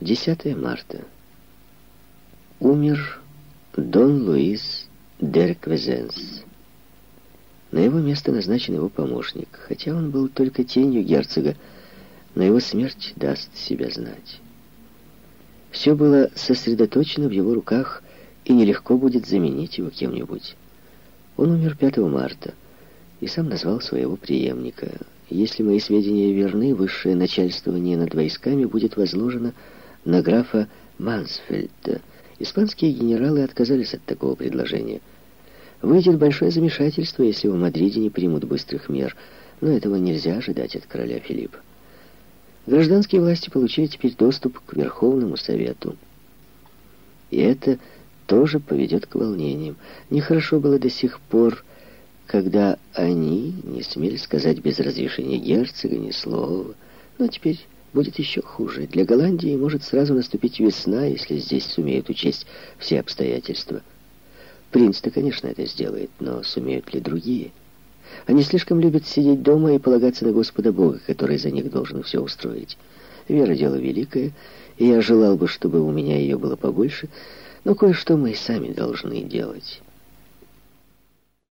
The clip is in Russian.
10 марта. Умер Дон Луис Дерквезенс. На его место назначен его помощник, хотя он был только тенью герцога, но его смерть даст себя знать. Все было сосредоточено в его руках, и нелегко будет заменить его кем-нибудь. Он умер 5 марта и сам назвал своего преемника. Если мои сведения верны, высшее начальствование над войсками будет возложено на графа Мансфельда. Испанские генералы отказались от такого предложения. Выйдет большое замешательство, если в Мадриде не примут быстрых мер, но этого нельзя ожидать от короля Филиппа. Гражданские власти получили теперь доступ к Верховному Совету. И это тоже поведет к волнениям. Нехорошо было до сих пор, когда они не смели сказать без разрешения герцога ни слова. Но теперь будет еще хуже. Для Голландии может сразу наступить весна, если здесь сумеют учесть все обстоятельства. Принц-то, конечно, это сделает, но сумеют ли другие? Они слишком любят сидеть дома и полагаться на Господа Бога, который за них должен все устроить. Вера — дело великое, и я желал бы, чтобы у меня ее было побольше, но кое-что мы и сами должны делать».